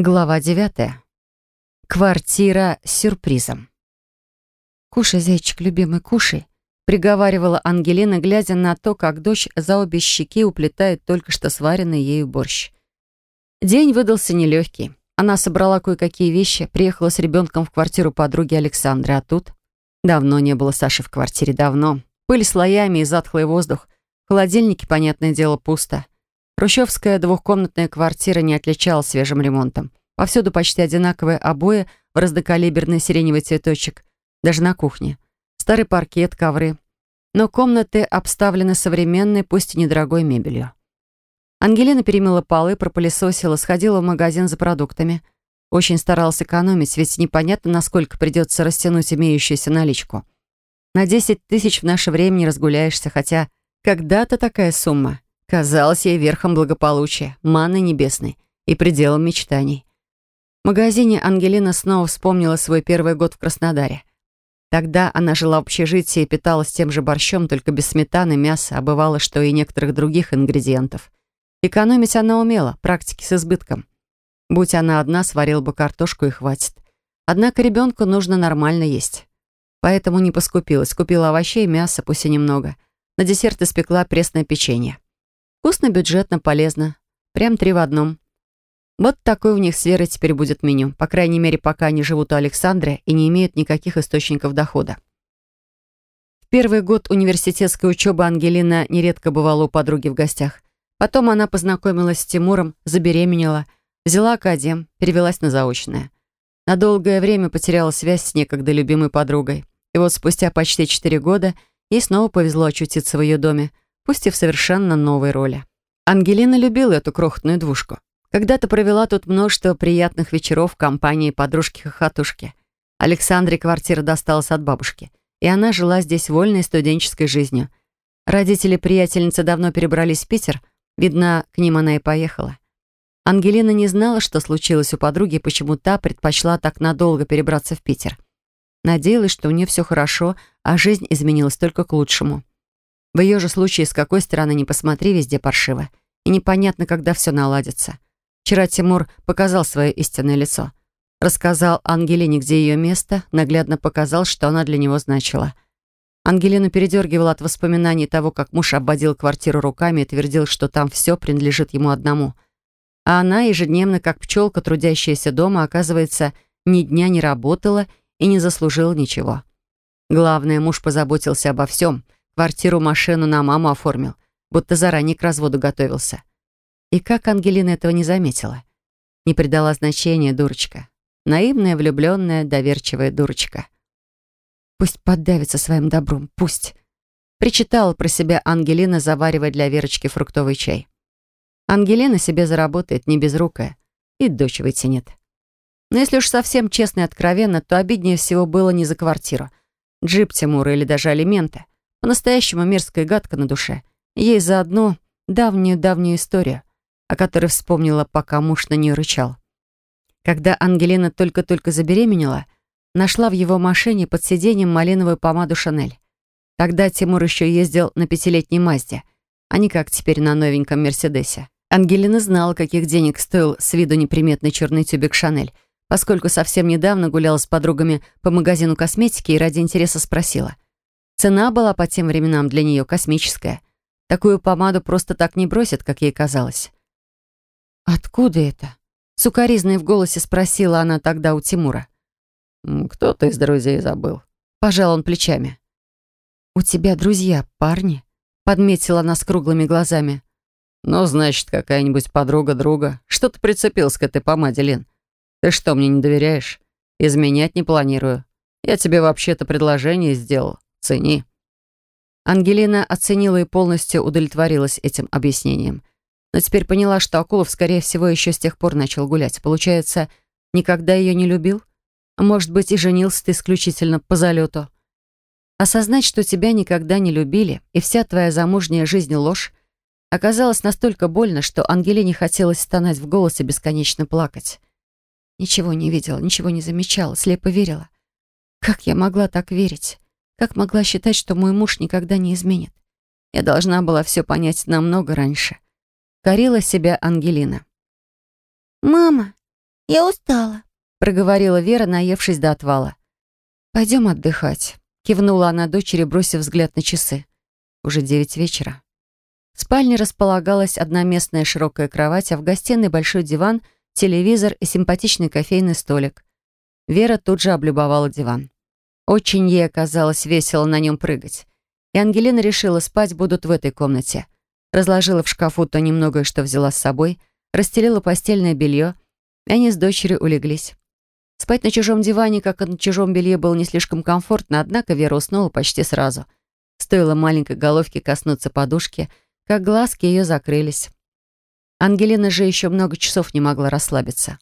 Глава девятая. Квартира с сюрпризом. «Кушай, зайчик, любимый, кушай», — приговаривала Ангелина, глядя на то, как дочь за обе щеки уплетает только что сваренный ею борщ. День выдался нелегкий. Она собрала кое-какие вещи, приехала с ребенком в квартиру подруги Александры, а тут... Давно не было Саши в квартире, давно. Пыль слоями и затхлый воздух. В холодильнике, понятное дело, пусто. Хрущевская двухкомнатная квартира не отличалась свежим ремонтом. Повсюду почти одинаковые обои в разнокалиберный сиреневый цветочек. Даже на кухне. Старый паркет, ковры. Но комнаты обставлены современной, пусть и недорогой мебелью. Ангелина перемыла полы, пропылесосила, сходила в магазин за продуктами. Очень старалась экономить, ведь непонятно, насколько придется растянуть имеющуюся наличку. На 10 тысяч в наше время не разгуляешься, хотя когда-то такая сумма казалась ей верхом благополучия, манной небесной и пределом мечтаний. В магазине Ангелина снова вспомнила свой первый год в Краснодаре. Тогда она жила в общежитии и питалась тем же борщом, только без сметаны, мяса, а бывало, что и некоторых других ингредиентов. Экономить она умела, практики с избытком. Будь она одна, сварила бы картошку и хватит. Однако ребенку нужно нормально есть. Поэтому не поскупилась, купила овощей мяса, пусть и немного. На десерт испекла пресное печенье. Вкусно, бюджетно, полезно. Прям три в одном. Вот такой у них с Верой теперь будет меню. По крайней мере, пока они живут у Александра и не имеют никаких источников дохода. В первый год университетской учебы Ангелина нередко бывала у подруги в гостях. Потом она познакомилась с Тимуром, забеременела, взяла академ, перевелась на заочное. На долгое время потеряла связь с некогда любимой подругой. И вот спустя почти четыре года ей снова повезло очутиться в ее доме – пусть и в совершенно новой роли. Ангелина любила эту крохотную двушку. Когда-то провела тут множество приятных вечеров в компании подружки-хохотушки. Александре квартира досталась от бабушки, и она жила здесь вольной студенческой жизнью. Родители приятельницы давно перебрались в Питер, видно, к ним она и поехала. Ангелина не знала, что случилось у подруги, почему та предпочла так надолго перебраться в Питер. Надеялась, что у нее все хорошо, а жизнь изменилась только к лучшему. В ее же случае, с какой стороны не посмотри, везде паршиво. И непонятно, когда все наладится. Вчера Тимур показал свое истинное лицо. Рассказал Ангелине, где ее место, наглядно показал, что она для него значила. Ангелину передергивала от воспоминаний того, как муж обводил квартиру руками и твердил, что там все принадлежит ему одному. А она ежедневно, как пчелка, трудящаяся дома, оказывается, ни дня не работала и не заслужила ничего. Главное, муж позаботился обо всем — Квартиру, машину на маму оформил, будто заранее к разводу готовился. И как Ангелина этого не заметила? Не придала значения дурочка. Наивная, влюбленная, доверчивая дурочка. Пусть поддавится своим добром, пусть. Причитала про себя Ангелина, заваривая для Верочки фруктовый чай. Ангелина себе заработает, не безрукая, и дочь вытянет. Но если уж совсем честно и откровенно, то обиднее всего было не за квартиру. Джип Тимура или даже алименты. По-настоящему мерзкая гадка на душе. Ей заодно давнюю-давнюю историю, о которой вспомнила, пока муж на нее рычал. Когда Ангелина только-только забеременела, нашла в его машине под сиденьем малиновую помаду «Шанель». Тогда Тимур еще ездил на пятилетней Мазде, а не как теперь на новеньком «Мерседесе». Ангелина знала, каких денег стоил с виду неприметный черный тюбик «Шанель», поскольку совсем недавно гуляла с подругами по магазину косметики и ради интереса спросила – Цена была по тем временам для нее космическая. Такую помаду просто так не бросят, как ей казалось. «Откуда это?» Сукаризной в голосе спросила она тогда у Тимура. «Кто-то из друзей забыл». Пожал он плечами. «У тебя друзья, парни?» Подметила она с круглыми глазами. «Ну, значит, какая-нибудь подруга друга. Что ты прицепился к этой помаде, Лен? Ты что, мне не доверяешь? Изменять не планирую. Я тебе вообще-то предложение сделал. Цени». Ангелина оценила и полностью удовлетворилась этим объяснением. Но теперь поняла, что Акулов, скорее всего, еще с тех пор начал гулять. Получается, никогда ее не любил? Может быть, и женился ты исключительно по залету? Осознать, что тебя никогда не любили, и вся твоя замужняя жизнь — ложь, оказалось настолько больно, что Ангелине хотелось стонать в голос и бесконечно плакать. Ничего не видела, ничего не замечала, слепо верила. Как я могла так верить? Как могла считать, что мой муж никогда не изменит? Я должна была все понять намного раньше. Корила себя Ангелина. «Мама, я устала», — проговорила Вера, наевшись до отвала. «Пойдем отдыхать», — кивнула она дочери, бросив взгляд на часы. Уже девять вечера. В спальне располагалась одноместная широкая кровать, а в гостиной большой диван, телевизор и симпатичный кофейный столик. Вера тут же облюбовала диван. Очень ей оказалось весело на нем прыгать. И Ангелина решила, спать будут в этой комнате. Разложила в шкафу то немногое, что взяла с собой, расстелила постельное белье, и они с дочерью улеглись. Спать на чужом диване, как и на чужом белье, было не слишком комфортно, однако Вера уснула почти сразу. Стоило маленькой головке коснуться подушки, как глазки ее закрылись. Ангелина же еще много часов не могла расслабиться.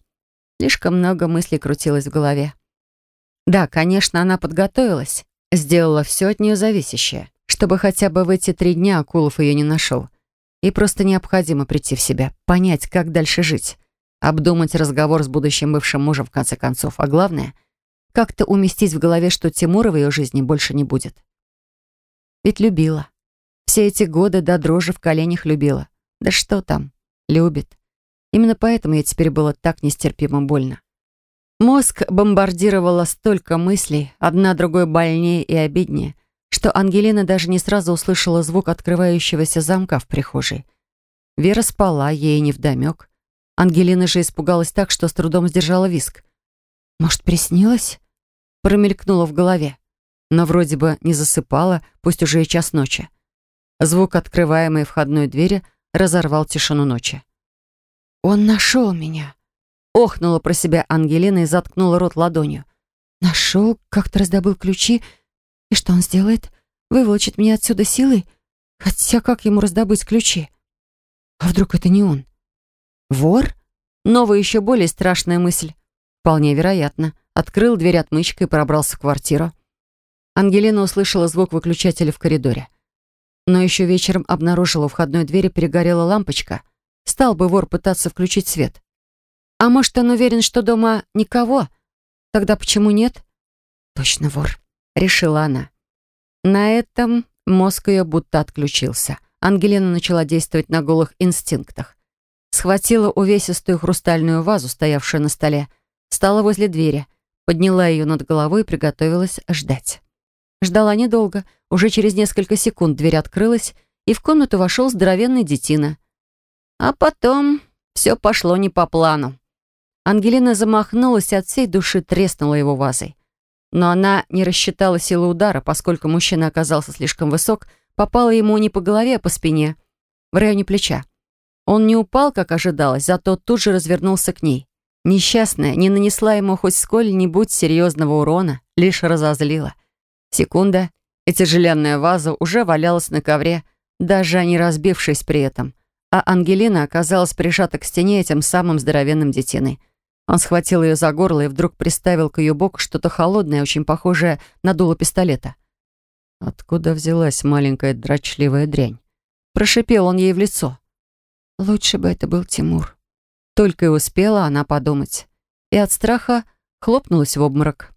Слишком много мыслей крутилось в голове. Да, конечно, она подготовилась, сделала все от нее зависящее, чтобы хотя бы в эти три дня Акулов ее не нашел. И просто необходимо прийти в себя, понять, как дальше жить обдумать разговор с будущим бывшим мужем в конце концов, а главное, как-то уместить в голове, что Тимура в ее жизни больше не будет. Ведь любила. Все эти годы до дрожи в коленях любила. Да что там, любит. Именно поэтому ей теперь было так нестерпимо больно. Мозг бомбардировало столько мыслей, одна другой больнее и обиднее, что Ангелина даже не сразу услышала звук открывающегося замка в прихожей. Вера спала, ей невдомек. Ангелина же испугалась так, что с трудом сдержала виск. «Может, приснилось?» Промелькнула в голове. Но вроде бы не засыпала, пусть уже и час ночи. Звук открываемой входной двери разорвал тишину ночи. «Он нашел меня!» Охнула про себя Ангелина и заткнула рот ладонью. «Нашел, как-то раздобыл ключи. И что он сделает? Выволочит меня отсюда силой? Хотя как ему раздобыть ключи? А вдруг это не он?» Вор? Новая еще более страшная мысль. Вполне вероятно. Открыл дверь отмычкой и пробрался в квартиру. Ангелина услышала звук выключателя в коридоре. Но еще вечером обнаружила у входной двери перегорела лампочка. Стал бы вор пытаться включить свет. А может, он уверен, что дома никого? Тогда почему нет? Точно вор, решила она. На этом мозг ее будто отключился. Ангелина начала действовать на голых инстинктах схватила увесистую хрустальную вазу, стоявшую на столе, стала возле двери, подняла ее над головой и приготовилась ждать. Ждала недолго. Уже через несколько секунд дверь открылась, и в комнату вошел здоровенный детина. А потом все пошло не по плану. Ангелина замахнулась и от всей души треснула его вазой. Но она не рассчитала силу удара, поскольку мужчина оказался слишком высок, попала ему не по голове, а по спине, в районе плеча. Он не упал, как ожидалось, зато тут же развернулся к ней. Несчастная не нанесла ему хоть сколь-нибудь серьезного урона, лишь разозлила. Секунда, и тяжеленная ваза уже валялась на ковре, даже не разбившись при этом. А Ангелина оказалась прижата к стене этим самым здоровенным детиной. Он схватил ее за горло и вдруг приставил к ее боку что-то холодное, очень похожее на дуло пистолета. «Откуда взялась маленькая дрочливая дрянь?» Прошипел он ей в лицо. Лучше бы это был Тимур. Только и успела она подумать. И от страха хлопнулась в обморок.